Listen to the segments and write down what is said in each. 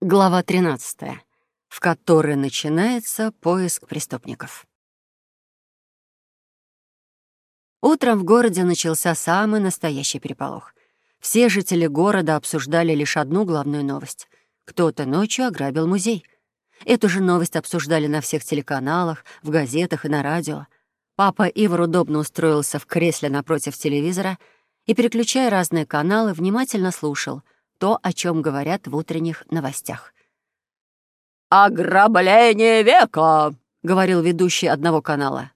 Глава 13, в которой начинается поиск преступников. Утром в городе начался самый настоящий переполох. Все жители города обсуждали лишь одну главную новость. Кто-то ночью ограбил музей. Эту же новость обсуждали на всех телеканалах, в газетах и на радио. Папа Ивар удобно устроился в кресле напротив телевизора и, переключая разные каналы, внимательно слушал — то, о чем говорят в утренних новостях. «Ограбление века!» — говорил ведущий одного канала.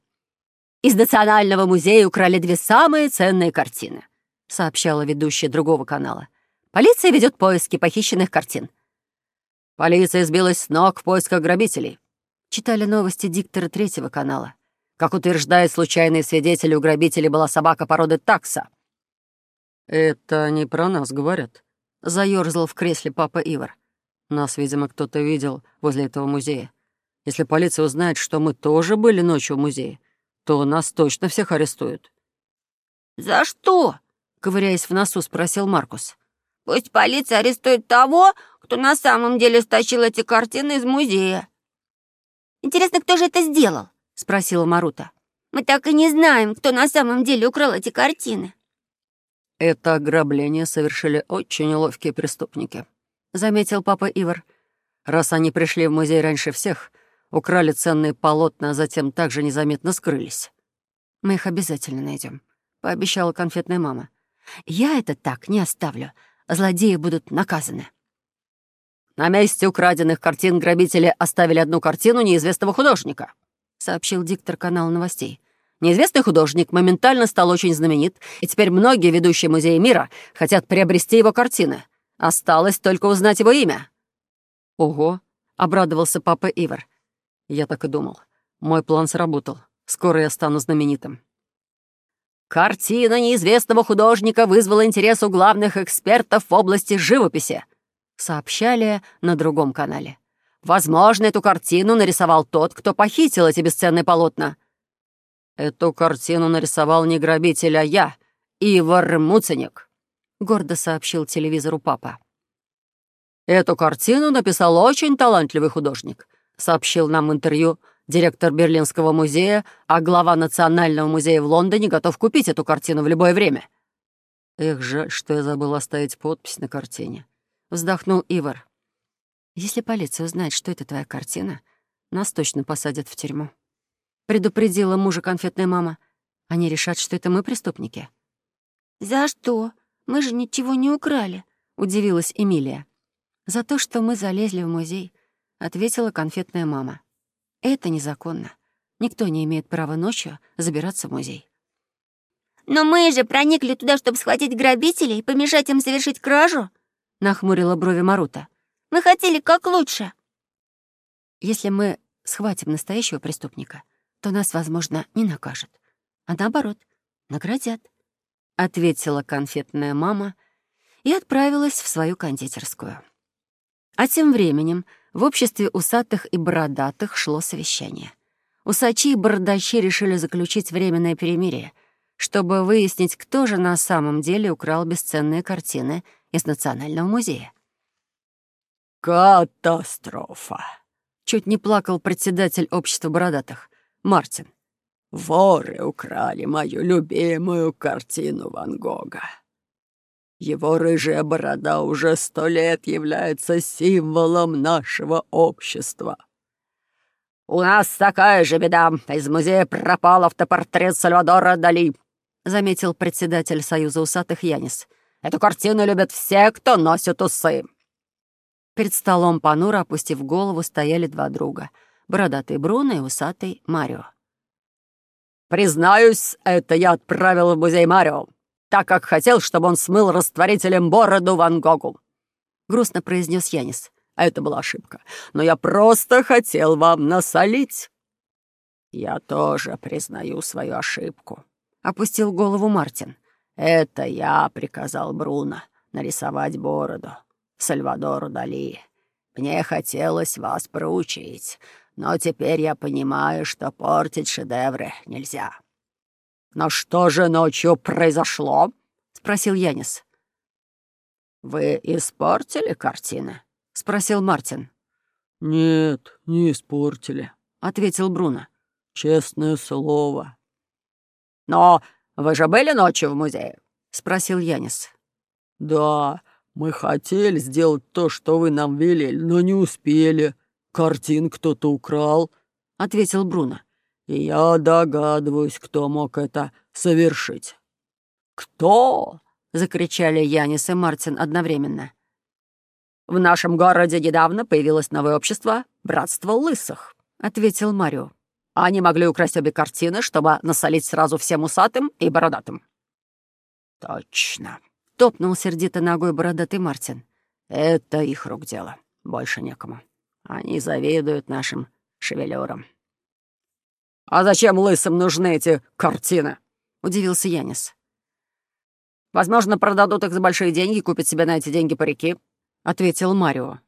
«Из Национального музея украли две самые ценные картины», — сообщала ведущая другого канала. «Полиция ведет поиски похищенных картин». «Полиция сбилась с ног в поисках грабителей», — читали новости диктора третьего канала. Как утверждает случайный свидетель, у грабителей была собака породы такса. «Это не про нас говорят», Заёрзал в кресле папа Ивар. Нас, видимо, кто-то видел возле этого музея. Если полиция узнает, что мы тоже были ночью в музее, то нас точно всех арестуют. «За что?» — ковыряясь в носу, спросил Маркус. «Пусть полиция арестует того, кто на самом деле стащил эти картины из музея». «Интересно, кто же это сделал?» — спросила Марута. «Мы так и не знаем, кто на самом деле украл эти картины». «Это ограбление совершили очень ловкие преступники», — заметил папа Ивар. «Раз они пришли в музей раньше всех, украли ценные полотна, а затем также незаметно скрылись». «Мы их обязательно найдем», — пообещала конфетная мама. «Я это так не оставлю. Злодеи будут наказаны». «На месте украденных картин грабители оставили одну картину неизвестного художника», — сообщил диктор канала новостей. Неизвестный художник моментально стал очень знаменит, и теперь многие ведущие музеи мира хотят приобрести его картины. Осталось только узнать его имя». «Ого!» — обрадовался папа Ивар. «Я так и думал. Мой план сработал. Скоро я стану знаменитым». «Картина неизвестного художника вызвала интерес у главных экспертов в области живописи», — сообщали на другом канале. «Возможно, эту картину нарисовал тот, кто похитил эти бесценные полотна. «Эту картину нарисовал не грабитель, а я, Ивар Муценик», — гордо сообщил телевизору папа. «Эту картину написал очень талантливый художник», — сообщил нам в интервью директор Берлинского музея, а глава Национального музея в Лондоне готов купить эту картину в любое время. «Эх, жаль, что я забыл оставить подпись на картине», — вздохнул Ивар. «Если полиция узнает, что это твоя картина, нас точно посадят в тюрьму», предупредила мужа конфетная мама. Они решат, что это мы преступники. «За что? Мы же ничего не украли», — удивилась Эмилия. «За то, что мы залезли в музей», — ответила конфетная мама. «Это незаконно. Никто не имеет права ночью забираться в музей». «Но мы же проникли туда, чтобы схватить грабителей и помешать им совершить кражу», — нахмурила брови Марута. «Мы хотели как лучше». «Если мы схватим настоящего преступника, то нас, возможно, не накажут, а наоборот, наградят», — ответила конфетная мама и отправилась в свою кондитерскую. А тем временем в обществе усатых и бородатых шло совещание. Усачи и бородачи решили заключить временное перемирие, чтобы выяснить, кто же на самом деле украл бесценные картины из Национального музея. «Катастрофа!» Чуть не плакал председатель общества бородатых. Мартин. «Воры украли мою любимую картину Ван Гога. Его рыжая борода уже сто лет является символом нашего общества. У нас такая же беда. Из музея пропал автопортрет Сальвадора Дали», — заметил председатель Союза усатых Янис. «Эту картину любят все, кто носит усы». Перед столом понуро, опустив голову, стояли два друга — бородатый Бруно и усатый Марио. «Признаюсь, это я отправил в музей Марио, так как хотел, чтобы он смыл растворителем бороду Ван Гогу», — грустно произнес Янис. «Это была ошибка, но я просто хотел вам насолить». «Я тоже признаю свою ошибку», — опустил голову Мартин. «Это я приказал Бруно нарисовать бороду Сальвадору Дали. Мне хотелось вас проучить, но теперь я понимаю, что портить шедевры нельзя». «Но что же ночью произошло?» — спросил Янис. «Вы испортили картины?» —— спросил Мартин. «Нет, не испортили», — ответил Бруно. «Честное слово». «Но вы же были ночью в музее?» — спросил Янис. «Да, мы хотели сделать то, что вы нам велели, но не успели. Картин кто-то украл», — ответил Бруно. «И я догадываюсь, кто мог это совершить». «Кто?» — закричали Янис и Мартин одновременно. «В нашем городе недавно появилось новое общество — Братство Лысых», — ответил Марио. «Они могли украсть обе картины, чтобы насолить сразу всем усатым и бородатым». «Точно», — топнул сердито ногой бородатый Мартин. «Это их рук дело. Больше некому. Они завидуют нашим шевелюрам». «А зачем лысым нужны эти картины?» — удивился Янис. «Возможно, продадут их за большие деньги и купят себе на эти деньги парики», — ответил Марио.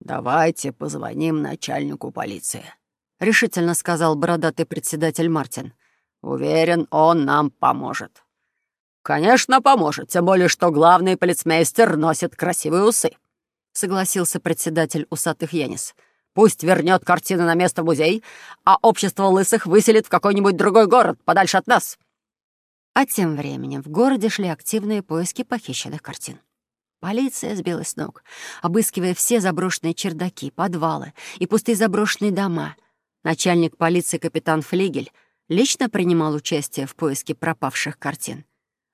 «Давайте позвоним начальнику полиции», — решительно сказал бородатый председатель Мартин. «Уверен, он нам поможет». «Конечно, поможет, тем более, что главный полицмейстер носит красивые усы», — согласился председатель усатых Янис. «Пусть вернет картину на место в музей, а общество лысых выселит в какой-нибудь другой город, подальше от нас». А тем временем в городе шли активные поиски похищенных картин. Полиция сбилась с ног, обыскивая все заброшенные чердаки, подвалы и пустые заброшенные дома. Начальник полиции капитан Флигель лично принимал участие в поиске пропавших картин.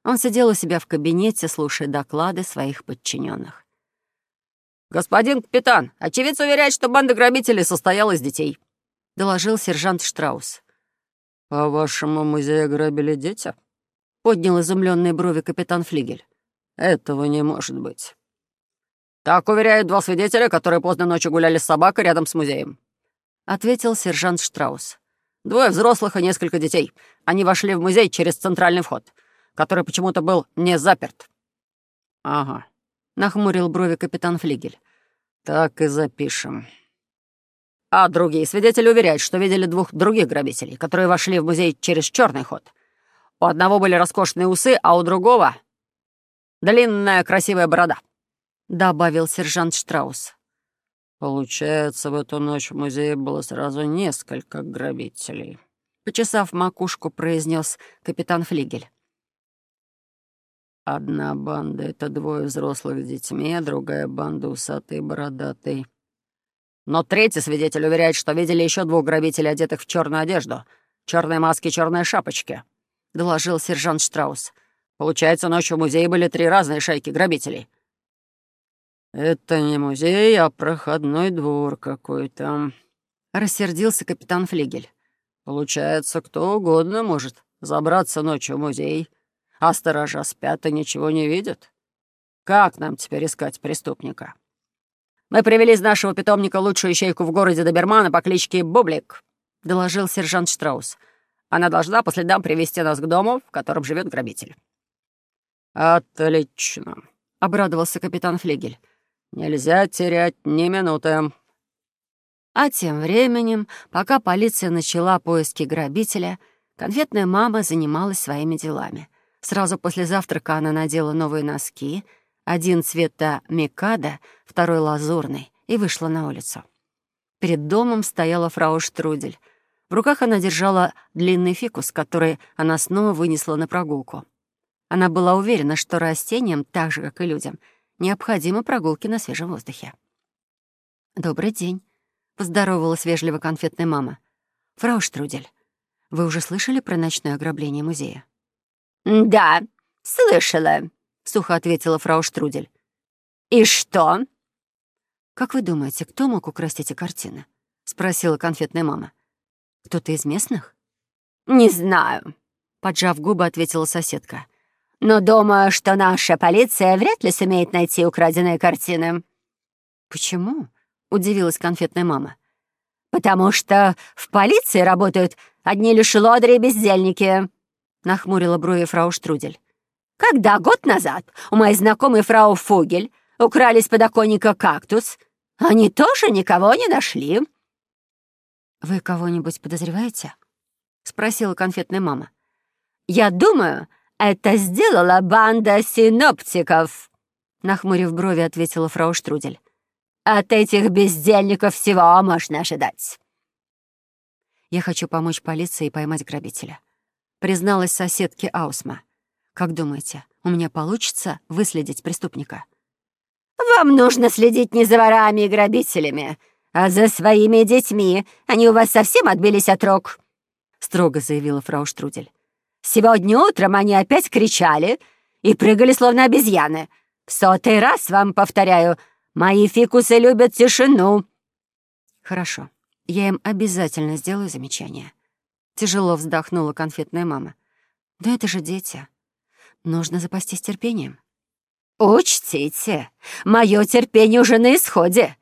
Он сидел у себя в кабинете, слушая доклады своих подчиненных. «Господин капитан, очевидец уверяет, что банда грабителей состояла из детей», — доложил сержант Штраус. «По-вашему, музей ограбили дети?» — поднял изумленные брови капитан Флигель. Этого не может быть. Так уверяют два свидетеля, которые поздно ночью гуляли с собакой рядом с музеем. Ответил сержант Штраус. Двое взрослых и несколько детей. Они вошли в музей через центральный вход, который почему-то был не заперт. Ага. Нахмурил брови капитан Флигель. Так и запишем. А другие свидетели уверяют, что видели двух других грабителей, которые вошли в музей через черный ход. У одного были роскошные усы, а у другого Длинная красивая борода», — добавил сержант Штраус. «Получается, в эту ночь в музее было сразу несколько грабителей», — почесав макушку, произнес капитан Флигель. «Одна банда — это двое взрослых с детьми, а другая банда — усатый бородатый». Но третий свидетель уверяет, что видели еще двух грабителей, одетых в черную одежду, черные маски, черные шапочки», — доложил сержант Штраус. Получается, ночью в музее были три разные шайки грабителей». «Это не музей, а проходной двор какой-то», — рассердился капитан Флигель. «Получается, кто угодно может забраться ночью в музей, а сторожа спят и ничего не видят. Как нам теперь искать преступника?» «Мы привели из нашего питомника лучшую ищейку в городе Добермана по кличке Бублик», — доложил сержант Штраус. «Она должна по следам привести нас к дому, в котором живет грабитель». «Отлично», — обрадовался капитан Флигель. «Нельзя терять ни минуты». А тем временем, пока полиция начала поиски грабителя, конфетная мама занималась своими делами. Сразу после завтрака она надела новые носки, один цвета микада, второй лазурный, и вышла на улицу. Перед домом стояла фрау Штрудель. В руках она держала длинный фикус, который она снова вынесла на прогулку. Она была уверена, что растениям, так же, как и людям, необходимы прогулки на свежем воздухе. «Добрый день», — поздоровалась вежливо конфетная мама. «Фрау Штрудель, вы уже слышали про ночное ограбление музея?» «Да, слышала», — сухо ответила фрау Штрудель. «И что?» «Как вы думаете, кто мог украсть эти картины?» — спросила конфетная мама. «Кто-то из местных?» «Не знаю», — поджав губы, ответила соседка но думаю, что наша полиция вряд ли сумеет найти украденные картины». «Почему?» — удивилась конфетная мама. «Потому что в полиции работают одни лишь лодри и бездельники», — нахмурила брови фрау Штрудель. «Когда год назад у моей знакомой фрау Фугель украли с подоконника кактус, они тоже никого не нашли». «Вы кого-нибудь подозреваете?» — спросила конфетная мама. «Я думаю, «Это сделала банда синоптиков», — нахмурив брови, ответила фрау Штрудель. От этих бездельников всего можно ожидать». «Я хочу помочь полиции поймать грабителя», — призналась соседке Аусма. «Как думаете, у меня получится выследить преступника?» «Вам нужно следить не за ворами и грабителями, а за своими детьми. Они у вас совсем отбились от рук», — строго заявила фрау Штрудель. «Сегодня утром они опять кричали и прыгали, словно обезьяны. В сотый раз вам повторяю, мои фикусы любят тишину». «Хорошо, я им обязательно сделаю замечание». Тяжело вздохнула конфетная мама. «Да это же дети. Нужно запастись терпением». «Учтите, мое терпение уже на исходе.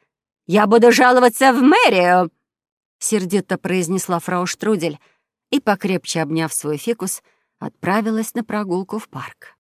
Я буду жаловаться в мэрию!» Сердито произнесла фрау Штрудель и, покрепче обняв свой фикус, отправилась на прогулку в парк.